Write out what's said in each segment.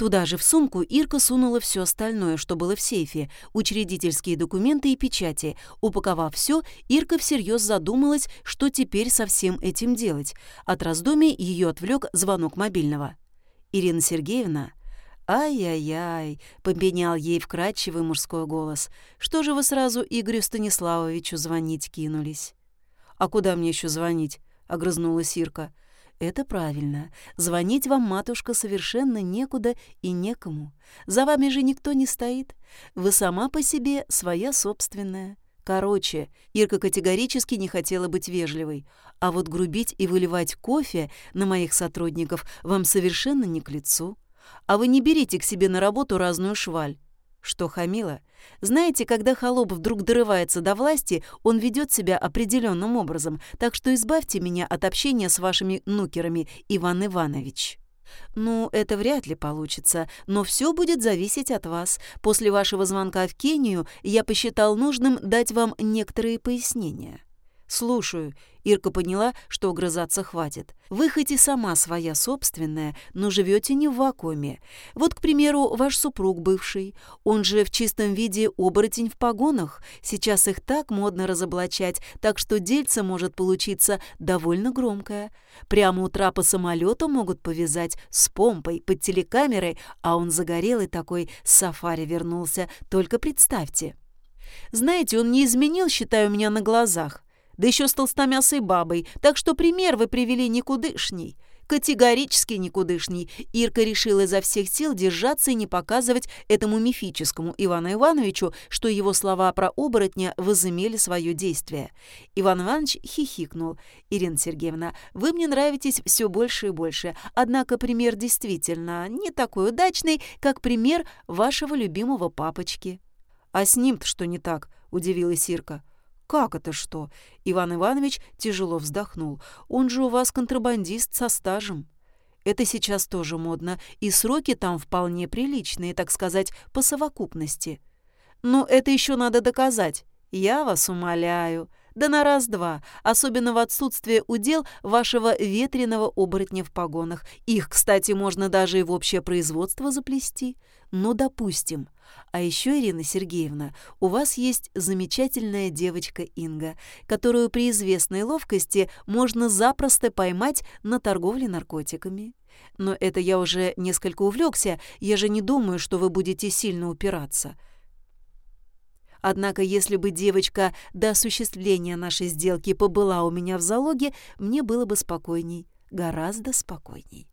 Туда же в сумку Ирка сунула все остальное, что было в сейфе, учредительские документы и печати. Упаковав все, Ирка всерьез задумалась, что теперь со всем этим делать. От раздумий ее отвлек звонок мобильного. Ирина Сергеевна «Ай-яй-яй», — попенял ей вкрадчивый мужской голос. «Что же вы сразу Игорю Станиславовичу звонить кинулись?» «А куда мне еще звонить?» — огрызнулась Ирка. «Это правильно. Звонить вам, матушка, совершенно некуда и некому. За вами же никто не стоит. Вы сама по себе своя собственная. Короче, Ирка категорически не хотела быть вежливой, а вот грубить и выливать кофе на моих сотрудников вам совершенно не к лицу. А вы не берите к себе на работу разную шваль. Что хамила? Знаете, когда холоп вдруг дорывается до власти, он ведет себя определенным образом, так что избавьте меня от общения с вашими нукерами, Иван Иванович. Ну, это вряд ли получится, но все будет зависеть от вас. После вашего звонка в Кению я посчитал нужным дать вам некоторые пояснения. «Слушаю». Ирка поняла, что угрызаться хватит. «Вы хоть и сама своя собственная, но живете не в вакууме. Вот, к примеру, ваш супруг бывший. Он же в чистом виде оборотень в погонах. Сейчас их так модно разоблачать, так что дельце может получиться довольно громкое. Прямо у трапа самолета могут повязать с помпой, под телекамерой, а он загорелый такой, с сафари вернулся. Только представьте». Знаете, он не изменил, считаю, меня на глазах да еще с толстомясой бабой, так что пример вы привели никудышний. Категорически никудышний. Ирка решила изо всех сил держаться и не показывать этому мифическому Ивану Ивановичу, что его слова про оборотня возымели свое действие. Иван Иванович хихикнул. «Ирина Сергеевна, вы мне нравитесь все больше и больше, однако пример действительно не такой удачный, как пример вашего любимого папочки». «А с ним-то что не так?» – удивилась Ирка. «Как это что?» Иван Иванович тяжело вздохнул. «Он же у вас контрабандист со стажем». Это сейчас тоже модно, и сроки там вполне приличные, так сказать, по совокупности. Но это еще надо доказать. Я вас умоляю. Да на раз-два, особенно в отсутствие удел вашего ветреного оборотня в погонах. Их, кстати, можно даже и в общее производство заплести. Ну, допустим. А еще, Ирина Сергеевна, у вас есть замечательная девочка Инга, которую при известной ловкости можно запросто поймать на торговле наркотиками. Но это я уже несколько увлекся, я же не думаю, что вы будете сильно упираться. Однако, если бы девочка до осуществления нашей сделки побыла у меня в залоге, мне было бы спокойней, гораздо спокойней.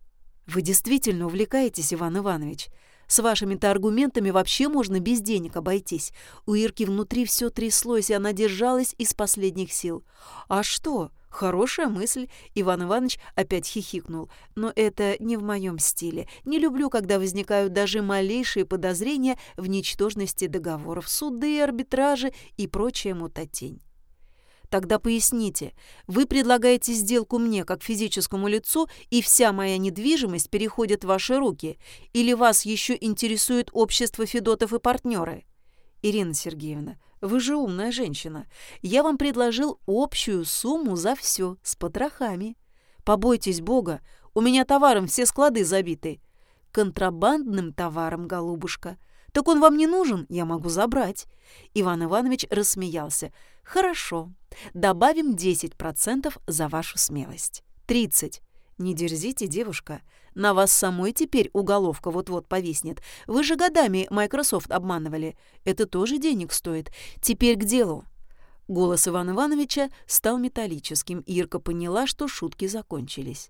Вы действительно увлекаетесь, Иван Иванович. С вашими-то аргументами вообще можно без денег обойтись. У Ирки внутри все тряслось, и она держалась из последних сил. А что? Хорошая мысль, Иван Иванович опять хихикнул. Но это не в моем стиле. Не люблю, когда возникают даже малейшие подозрения в ничтожности договоров, суды, арбитражи и прочая мутатень. Тогда поясните, вы предлагаете сделку мне как физическому лицу, и вся моя недвижимость переходит в ваши руки, или вас еще интересует общество Федотов и партнеры? Ирина Сергеевна, вы же умная женщина. Я вам предложил общую сумму за все, с потрохами. Побойтесь Бога, у меня товаром все склады забиты. Контрабандным товаром, голубушка. Так он вам не нужен, я могу забрать. Иван Иванович рассмеялся. Хорошо, добавим 10% за вашу смелость. 30. Не дерзите, девушка. На вас самой теперь уголовка вот-вот повиснет. Вы же годами Microsoft обманывали. Это тоже денег стоит. Теперь к делу. Голос Ивана Ивановича стал металлическим. Ирка поняла, что шутки закончились.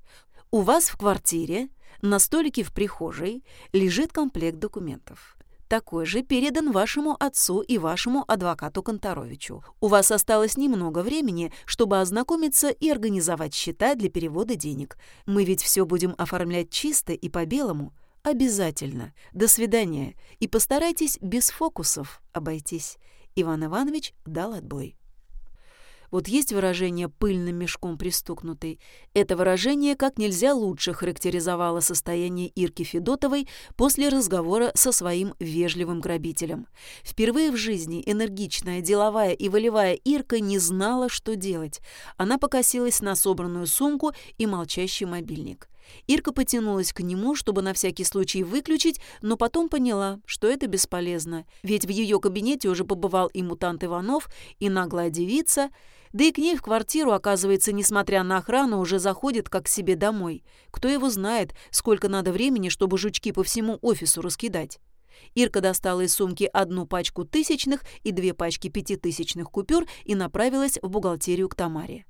У вас в квартире на столике в прихожей лежит комплект документов такой же передан вашему отцу и вашему адвокату Конторовичу. У вас осталось немного времени, чтобы ознакомиться и организовать счета для перевода денег. Мы ведь все будем оформлять чисто и по-белому. Обязательно. До свидания. И постарайтесь без фокусов обойтись. Иван Иванович дал отбой. Вот есть выражение «пыльным мешком пристукнутый». Это выражение как нельзя лучше характеризовало состояние Ирки Федотовой после разговора со своим вежливым грабителем. Впервые в жизни энергичная, деловая и волевая Ирка не знала, что делать. Она покосилась на собранную сумку и молчащий мобильник. Ирка потянулась к нему, чтобы на всякий случай выключить, но потом поняла, что это бесполезно. Ведь в ее кабинете уже побывал и мутант Иванов, и наглая девица, да и к ней в квартиру, оказывается, несмотря на охрану, уже заходит как к себе домой. Кто его знает, сколько надо времени, чтобы жучки по всему офису раскидать. Ирка достала из сумки одну пачку тысячных и две пачки пятитысячных купюр и направилась в бухгалтерию к Тамаре.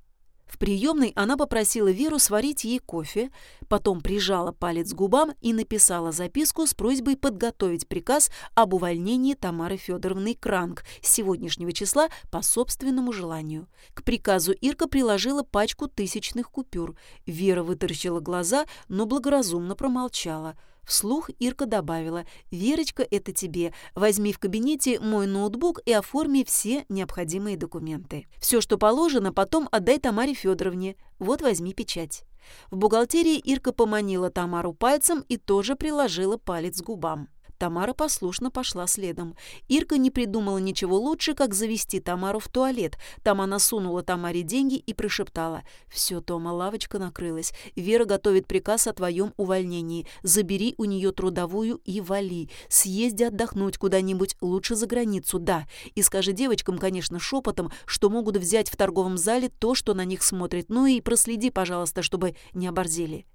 В приемной она попросила Веру сварить ей кофе, потом прижала палец к губам и написала записку с просьбой подготовить приказ об увольнении Тамары Федоровны Кранк с сегодняшнего числа по собственному желанию. К приказу Ирка приложила пачку тысячных купюр. Вера вытаращила глаза, но благоразумно промолчала – Вслух Ирка добавила, «Верочка, это тебе. Возьми в кабинете мой ноутбук и оформи все необходимые документы. Все, что положено, потом отдай Тамаре Федоровне. Вот возьми печать». В бухгалтерии Ирка поманила Тамару пальцем и тоже приложила палец к губам. Тамара послушно пошла следом. Ирка не придумала ничего лучше, как завести Тамару в туалет. Там она сунула Тамаре деньги и прошептала. «Все, Тома, лавочка накрылась. Вера готовит приказ о твоем увольнении. Забери у нее трудовую и вали. Съезди отдохнуть куда-нибудь, лучше за границу, да. И скажи девочкам, конечно, шепотом, что могут взять в торговом зале то, что на них смотрит. Ну и проследи, пожалуйста, чтобы не оборзели».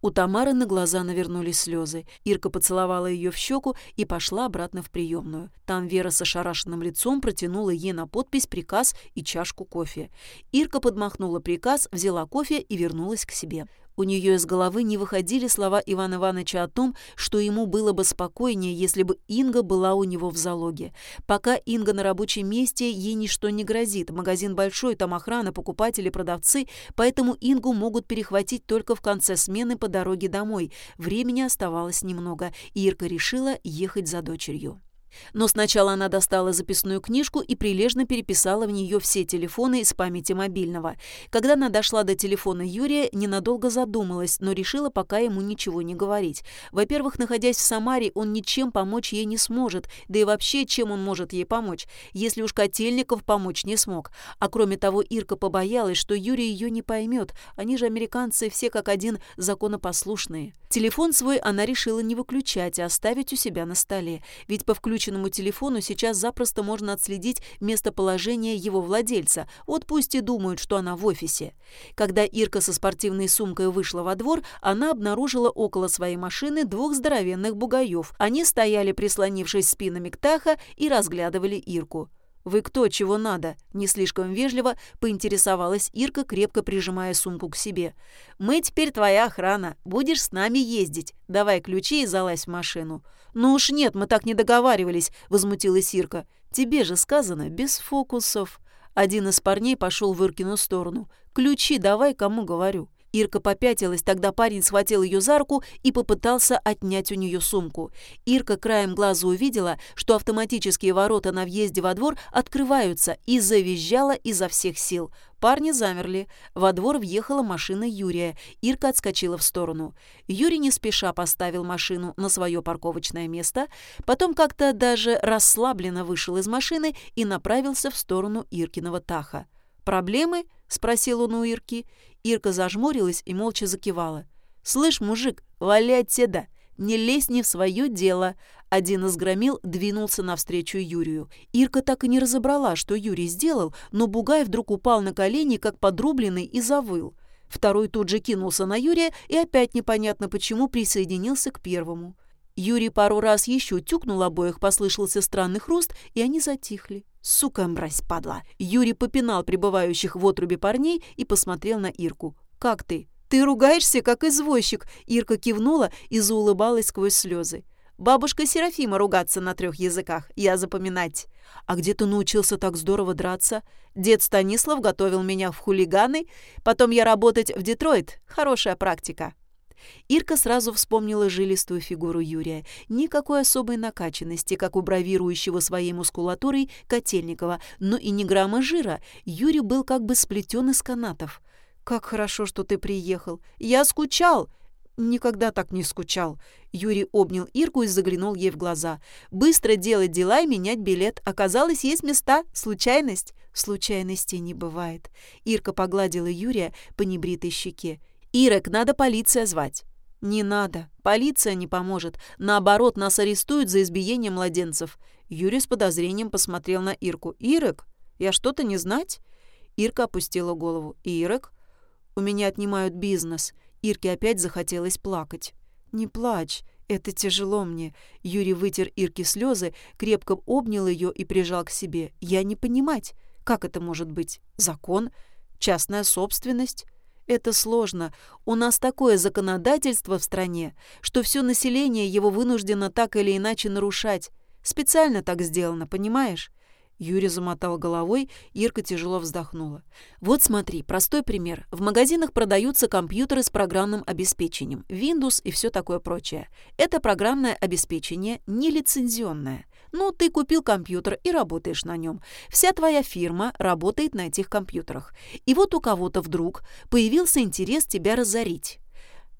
У Тамары на глаза навернулись слезы. Ирка поцеловала ее в щеку и пошла обратно в приемную. Там Вера с ошарашенным лицом протянула ей на подпись приказ и чашку кофе. Ирка подмахнула приказ, взяла кофе и вернулась к себе. У нее из головы не выходили слова Ивана Ивановича о том, что ему было бы спокойнее, если бы Инга была у него в залоге. Пока Инга на рабочем месте, ей ничто не грозит. Магазин большой, там охрана, покупатели, продавцы, поэтому Ингу могут перехватить только в конце смены по дороге домой. Времени оставалось немного, и Ирка решила ехать за дочерью. Но сначала она достала записную книжку и прилежно переписала в нее все телефоны из памяти мобильного. Когда она дошла до телефона Юрия, ненадолго задумалась, но решила пока ему ничего не говорить. Во-первых, находясь в Самаре, он ничем помочь ей не сможет, да и вообще, чем он может ей помочь, если уж Котельников помочь не смог. А кроме того, Ирка побоялась, что Юрий ее не поймет, они же американцы все как один законопослушные. Телефон свой она решила не выключать, а оставить у себя на столе, ведь по включению выключенному телефону сейчас запросто можно отследить местоположение его владельца. Вот пусть и думают, что она в офисе. Когда Ирка со спортивной сумкой вышла во двор, она обнаружила около своей машины двух здоровенных бугаев. Они стояли, прислонившись спинами к Таха, и разглядывали Ирку. «Вы кто, чего надо?» – не слишком вежливо поинтересовалась Ирка, крепко прижимая сумку к себе. «Мы теперь твоя охрана. Будешь с нами ездить. Давай ключи и залазь в машину». «Ну уж нет, мы так не договаривались», – возмутилась Ирка. «Тебе же сказано, без фокусов». Один из парней пошел в Иркину сторону. «Ключи давай, кому говорю». Ирка попятилась, тогда парень схватил ее за руку и попытался отнять у нее сумку. Ирка краем глаза увидела, что автоматические ворота на въезде во двор открываются и завизжала изо всех сил. Парни замерли. Во двор въехала машина Юрия. Ирка отскочила в сторону. Юрий не спеша поставил машину на свое парковочное место, потом как-то даже расслабленно вышел из машины и направился в сторону Иркиного Таха. «Проблемы?» — спросил он у Ирки. Ирка зажмурилась и молча закивала. «Слышь, мужик, вали отседа! Не лезь не в свое дело!» Один из громил двинулся навстречу Юрию. Ирка так и не разобрала, что Юрий сделал, но Бугай вдруг упал на колени, как подрубленный, и завыл. Второй тут же кинулся на Юрия и опять непонятно почему присоединился к первому. Юрий пару раз еще тюкнул обоих, послышался странный хруст, и они затихли. «Сука, мразь, падла!» Юрий попинал прибывающих в отрубе парней и посмотрел на Ирку. «Как ты?» «Ты ругаешься, как извозчик!» Ирка кивнула и заулыбалась сквозь слезы. «Бабушка Серафима ругаться на трех языках, я запоминать». «А где ты научился так здорово драться?» «Дед Станислав готовил меня в хулиганы, потом я работать в Детройт. Хорошая практика». Ирка сразу вспомнила жилистую фигуру Юрия. Никакой особой накачанности, как у бравирующего своей мускулатурой Котельникова, но и ни грамма жира. Юрий был как бы сплетен из канатов. «Как хорошо, что ты приехал! Я скучал!» «Никогда так не скучал». Юрий обнял Ирку и заглянул ей в глаза. «Быстро делать дела и менять билет. Оказалось, есть места. Случайность?» «Случайностей не бывает». Ирка погладила Юрия по небритой щеке. «Ирек, надо полиция звать». «Не надо. Полиция не поможет. Наоборот, нас арестуют за избиение младенцев». Юрий с подозрением посмотрел на Ирку. «Ирек? Я что-то не знать?» Ирка опустила голову. «Ирек? У меня отнимают бизнес». Ирке опять захотелось плакать. «Не плачь. Это тяжело мне». Юрий вытер Ирке слезы, крепко обнял ее и прижал к себе. «Я не понимать. Как это может быть? Закон? Частная собственность?» Это сложно. У нас такое законодательство в стране, что все население его вынуждено так или иначе нарушать. Специально так сделано, понимаешь? Юрий замотал головой, Ирка тяжело вздохнула. Вот смотри, простой пример. В магазинах продаются компьютеры с программным обеспечением, Windows и все такое прочее. Это программное обеспечение нелицензионное. Ну, ты купил компьютер и работаешь на нем. Вся твоя фирма работает на этих компьютерах. И вот у кого-то вдруг появился интерес тебя разорить.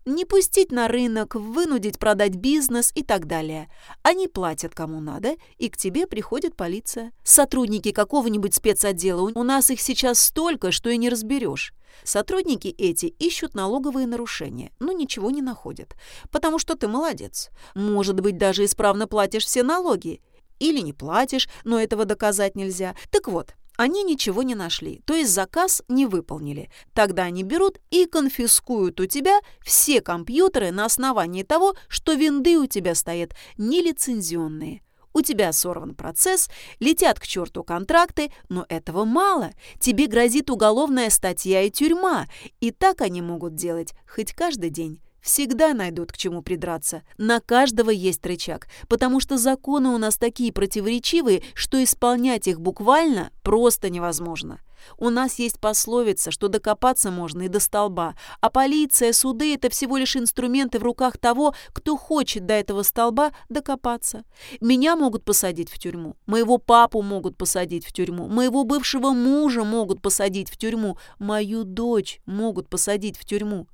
Не пустить на рынок, вынудить продать бизнес и так далее. Они платят кому надо, и к тебе приходит полиция. Сотрудники какого-нибудь спецотдела, у нас их сейчас столько, что и не разберешь. Сотрудники эти ищут налоговые нарушения, но ничего не находят. Потому что ты молодец. Может быть, даже исправно платишь все налоги. Или не платишь, но этого доказать нельзя. Так вот, они ничего не нашли, то есть заказ не выполнили. Тогда они берут и конфискуют у тебя все компьютеры на основании того, что винды у тебя стоят нелицензионные. У тебя сорван процесс, летят к черту контракты, но этого мало. Тебе грозит уголовная статья и тюрьма. И так они могут делать хоть каждый день. Всегда найдут к чему придраться. На каждого есть рычаг, потому что законы у нас такие противоречивые, что исполнять их буквально просто невозможно. У нас есть пословица, что докопаться можно и до столба, а полиция, суды – это всего лишь инструменты в руках того, кто хочет до этого столба докопаться. Меня могут посадить в тюрьму, моего папу могут посадить в тюрьму, моего бывшего мужа могут посадить в тюрьму, мою дочь могут посадить в тюрьму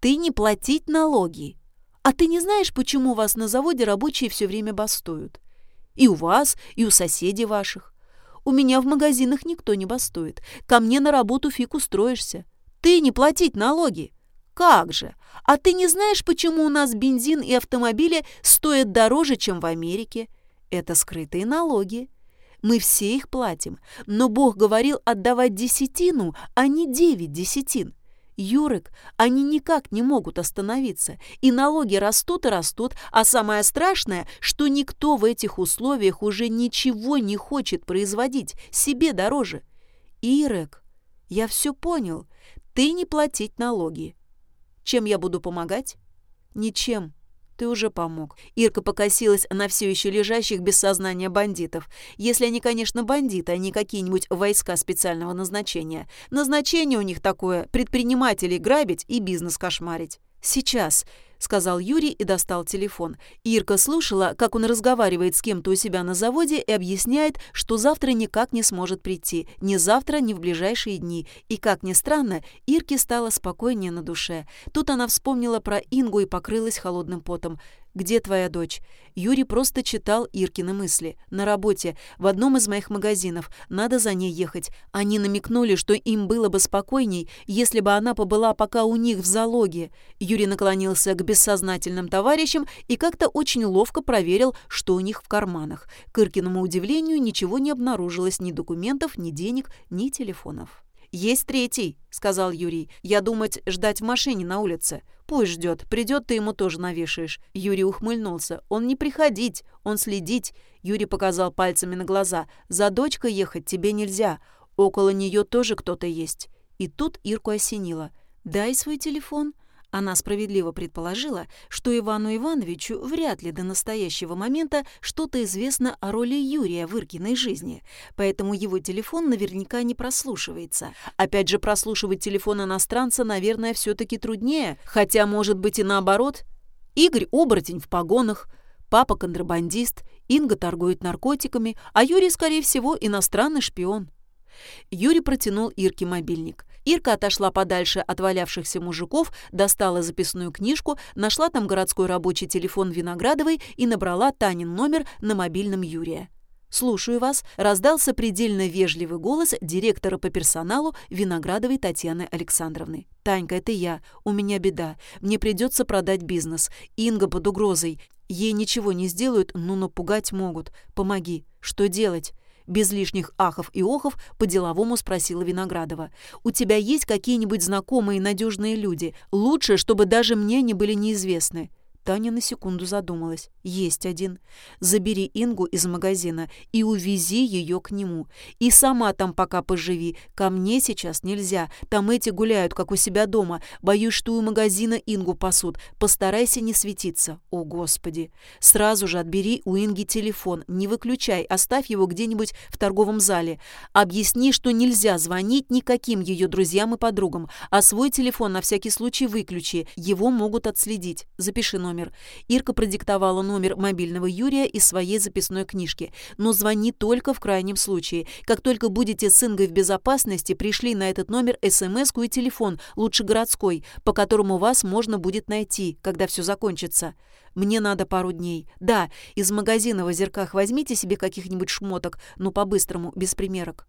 ты не платить налоги. А ты не знаешь, почему у вас на заводе рабочие все время бастуют? И у вас, и у соседей ваших. У меня в магазинах никто не бастует. Ко мне на работу фиг устроишься. Ты не платить налоги. Как же? А ты не знаешь, почему у нас бензин и автомобили стоят дороже, чем в Америке? Это скрытые налоги. Мы все их платим. Но Бог говорил отдавать десятину, а не девять десятин. Юрик, они никак не могут остановиться, и налоги растут и растут, а самое страшное, что никто в этих условиях уже ничего не хочет производить, себе дороже. Ирек, я все понял, ты не платить налоги. Чем я буду помогать? Ничем. Ты уже помог. Ирка покосилась на все еще лежащих без сознания бандитов. Если они, конечно, бандиты, а не какие-нибудь войска специального назначения. Назначение у них такое – предпринимателей грабить и бизнес кошмарить. Сейчас. — сказал Юрий и достал телефон. Ирка слушала, как он разговаривает с кем-то у себя на заводе и объясняет, что завтра никак не сможет прийти. Ни завтра, ни в ближайшие дни. И, как ни странно, Ирке стало спокойнее на душе. Тут она вспомнила про Ингу и покрылась холодным потом. «Где твоя дочь?» Юрий просто читал Иркины мысли. «На работе, в одном из моих магазинов. Надо за ней ехать. Они намекнули, что им было бы спокойней, если бы она побыла пока у них в залоге». Юрий наклонился к бессознательным товарищам и как-то очень ловко проверил, что у них в карманах. К Иркиному удивлению ничего не обнаружилось, ни документов, ни денег, ни телефонов. «Есть третий», — сказал Юрий. «Я думать, ждать в машине на улице. Пусть ждет. Придет, ты ему тоже навешаешь». Юрий ухмыльнулся. «Он не приходить, он следить». Юрий показал пальцами на глаза. «За дочкой ехать тебе нельзя. Около нее тоже кто-то есть». И тут Ирку осенило. «Дай свой телефон». Она справедливо предположила, что Ивану Ивановичу вряд ли до настоящего момента что-то известно о роли Юрия в Иркиной жизни, поэтому его телефон наверняка не прослушивается. Опять же, прослушивать телефон иностранца, наверное, все-таки труднее, хотя, может быть, и наоборот. Игорь – оборотень в погонах, папа – контрабандист, Инга торгует наркотиками, а Юрий, скорее всего, иностранный шпион. Юрий протянул Ирке мобильник. Ирка отошла подальше от валявшихся мужиков, достала записную книжку, нашла там городской рабочий телефон Виноградовой и набрала Танин номер на мобильном Юрия. «Слушаю вас», — раздался предельно вежливый голос директора по персоналу Виноградовой Татьяны Александровны. «Танька, это я. У меня беда. Мне придется продать бизнес. Инга под угрозой. Ей ничего не сделают, но напугать могут. Помоги. Что делать?» Без лишних ахов и охов по-деловому спросила Виноградова. «У тебя есть какие-нибудь знакомые и надежные люди? Лучше, чтобы даже мне не были неизвестны». Таня на секунду задумалась. «Есть один. Забери Ингу из магазина и увези ее к нему. И сама там пока поживи. Ко мне сейчас нельзя. Там эти гуляют, как у себя дома. Боюсь, что у магазина Ингу пасут. Постарайся не светиться. О, Господи! Сразу же отбери у Инги телефон. Не выключай, оставь его где-нибудь в торговом зале. Объясни, что нельзя звонить никаким ее друзьям и подругам, а свой телефон на всякий случай выключи. Его могут отследить. Запиши номер номер. Ирка продиктовала номер мобильного Юрия из своей записной книжки. Но звони только в крайнем случае. Как только будете с Ингой в безопасности, пришли на этот номер смс и телефон, лучше городской, по которому вас можно будет найти, когда все закончится. Мне надо пару дней. Да, из магазина в озерках возьмите себе каких-нибудь шмоток, но по-быстрому, без примерок.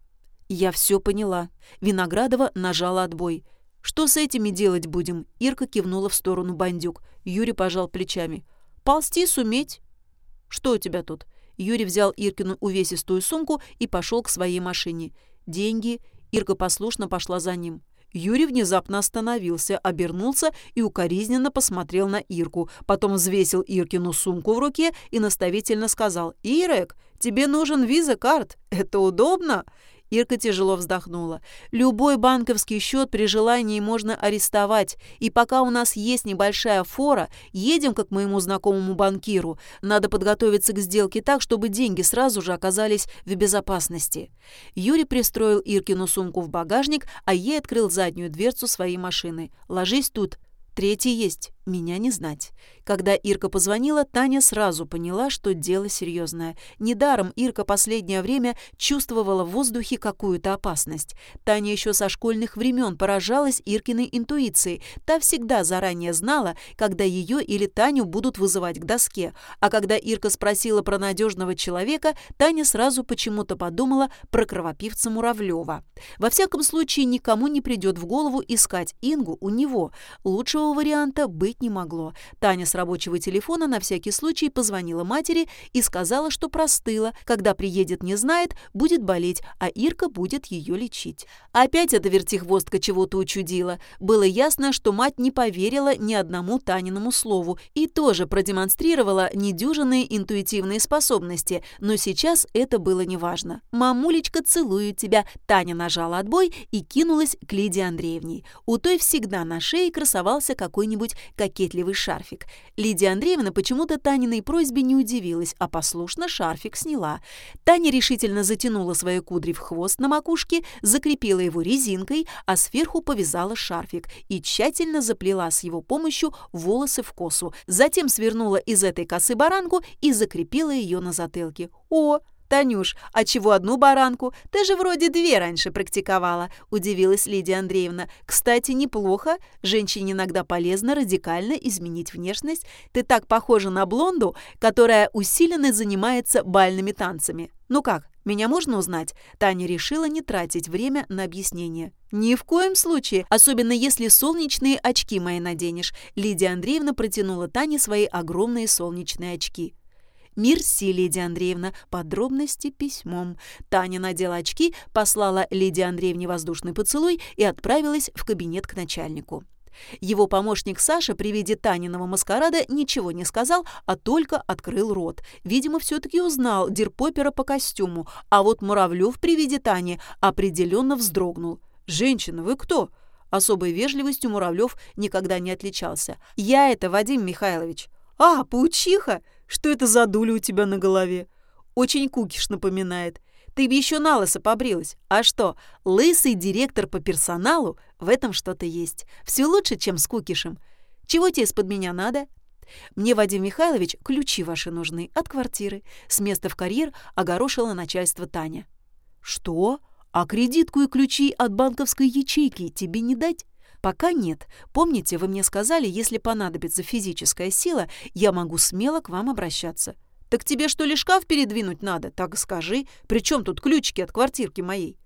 Я все поняла. Виноградова нажала отбой. «Что с этими делать будем?» Ирка кивнула в сторону бандюк. Юрий пожал плечами. «Ползти суметь». «Что у тебя тут?» Юрий взял Иркину увесистую сумку и пошел к своей машине. «Деньги». Ирка послушно пошла за ним. Юрий внезапно остановился, обернулся и укоризненно посмотрел на Ирку. Потом взвесил Иркину сумку в руке и наставительно сказал «Ирек, тебе нужен виза-карт. Это удобно?» Ирка тяжело вздохнула. «Любой банковский счет при желании можно арестовать. И пока у нас есть небольшая фора, едем как моему знакомому банкиру. Надо подготовиться к сделке так, чтобы деньги сразу же оказались в безопасности». Юрий пристроил Иркину сумку в багажник, а ей открыл заднюю дверцу своей машины. «Ложись тут. Третий есть. Меня не знать». Когда Ирка позвонила, Таня сразу поняла, что дело серьезное. Недаром Ирка последнее время чувствовала в воздухе какую-то опасность. Таня еще со школьных времен поражалась Иркиной интуицией. Та всегда заранее знала, когда ее или Таню будут вызывать к доске. А когда Ирка спросила про надежного человека, Таня сразу почему-то подумала про кровопивца Муравлева. Во всяком случае, никому не придет в голову искать Ингу у него. Лучшего варианта быть не могло. Таня с рабочего телефона на всякий случай позвонила матери и сказала, что простыла. Когда приедет, не знает, будет болеть, а Ирка будет ее лечить. Опять эта вертихвостка чего-то учудила. Было ясно, что мать не поверила ни одному Таниному слову и тоже продемонстрировала недюжинные интуитивные способности, но сейчас это было неважно. «Мамулечка, целую тебя!» Таня нажала отбой и кинулась к Лидии Андреевне. У той всегда на шее красовался какой-нибудь кокетливый шарфик. Лидия Андреевна почему-то Таниной просьбе не удивилась, а послушно шарфик сняла. Таня решительно затянула свои кудри в хвост на макушке, закрепила его резинкой, а сверху повязала шарфик и тщательно заплела с его помощью волосы в косу. Затем свернула из этой косы баранку и закрепила ее на затылке. «О!» «Танюш, а чего одну баранку? Ты же вроде две раньше практиковала», – удивилась Лидия Андреевна. «Кстати, неплохо. Женщине иногда полезно радикально изменить внешность. Ты так похожа на блонду, которая усиленно занимается бальными танцами. Ну как, меня можно узнать?» Таня решила не тратить время на объяснение. «Ни в коем случае, особенно если солнечные очки мои наденешь». Лидия Андреевна протянула Тане свои огромные солнечные очки. «Мирси, Лидия Андреевна, подробности письмом». Таня надела очки, послала Лидии Андреевне воздушный поцелуй и отправилась в кабинет к начальнику. Его помощник Саша при виде Таниного маскарада ничего не сказал, а только открыл рот. Видимо, все-таки узнал Дирпопера по костюму, а вот Муравлев при виде Тани определенно вздрогнул. «Женщина, вы кто?» Особой вежливостью Муравлев никогда не отличался. «Я это Вадим Михайлович». «А, паучиха! Что это за дуля у тебя на голове? Очень кукиш напоминает. Ты бы еще на лысо побрилась. А что, лысый директор по персоналу? В этом что-то есть. Все лучше, чем с кукишем. Чего тебе из-под меня надо? Мне, Вадим Михайлович, ключи ваши нужны от квартиры. С места в карьер огорошило начальство Таня. Что? А кредитку и ключи от банковской ячейки тебе не дать? Пока нет. Помните, вы мне сказали, если понадобится физическая сила, я могу смело к вам обращаться. Так тебе что ли шкаф передвинуть надо? Так скажи. При чем тут ключики от квартирки моей?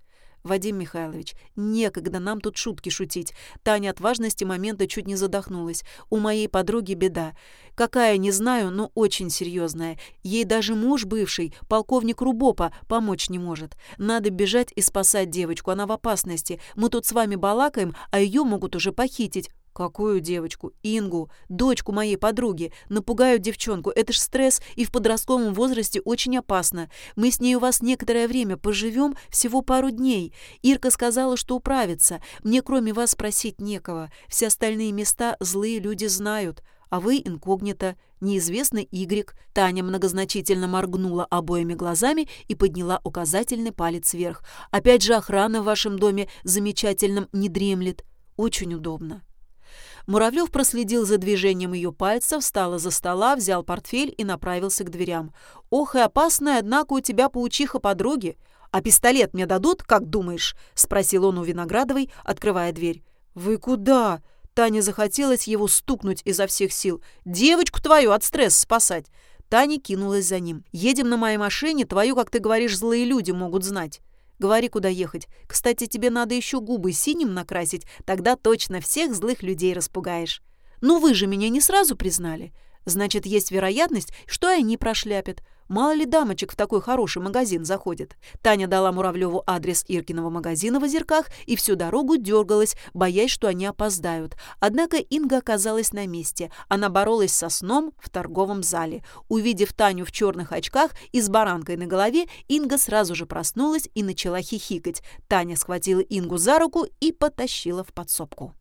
Вадим Михайлович, некогда нам тут шутки шутить. Таня от важности момента чуть не задохнулась. У моей подруги беда. Какая, не знаю, но очень серьезная. Ей даже муж бывший, полковник Рубопа, помочь не может. Надо бежать и спасать девочку, она в опасности. Мы тут с вами балакаем, а ее могут уже похитить. «Какую девочку? Ингу, дочку моей подруги. Напугают девчонку. Это ж стресс, и в подростковом возрасте очень опасно. Мы с ней у вас некоторое время поживем, всего пару дней. Ирка сказала, что управится. Мне кроме вас спросить некого. Все остальные места злые люди знают. А вы инкогнито, неизвестный Y. Таня многозначительно моргнула обоими глазами и подняла указательный палец вверх. Опять же охрана в вашем доме замечательном не дремлет. Очень удобно. Муравлев проследил за движением ее пальцев, встал из-за стола, взял портфель и направился к дверям. «Ох и опасная, однако, у тебя паучиха подруги. А пистолет мне дадут, как думаешь?» — спросил он у Виноградовой, открывая дверь. «Вы куда?» Таня захотелось его стукнуть изо всех сил. «Девочку твою от стресса спасать!» Таня кинулась за ним. «Едем на моей машине, твою, как ты говоришь, злые люди могут знать». Говори, куда ехать. Кстати, тебе надо еще губы синим накрасить, тогда точно всех злых людей распугаешь. Ну вы же меня не сразу признали. Значит, есть вероятность, что они прошляпят. Мало ли дамочек в такой хороший магазин заходит. Таня дала Муравлеву адрес Иркиного магазина в Озерках и всю дорогу дергалась, боясь, что они опоздают. Однако Инга оказалась на месте. Она боролась со сном в торговом зале. Увидев Таню в черных очках и с баранкой на голове, Инга сразу же проснулась и начала хихикать. Таня схватила Ингу за руку и потащила в подсобку.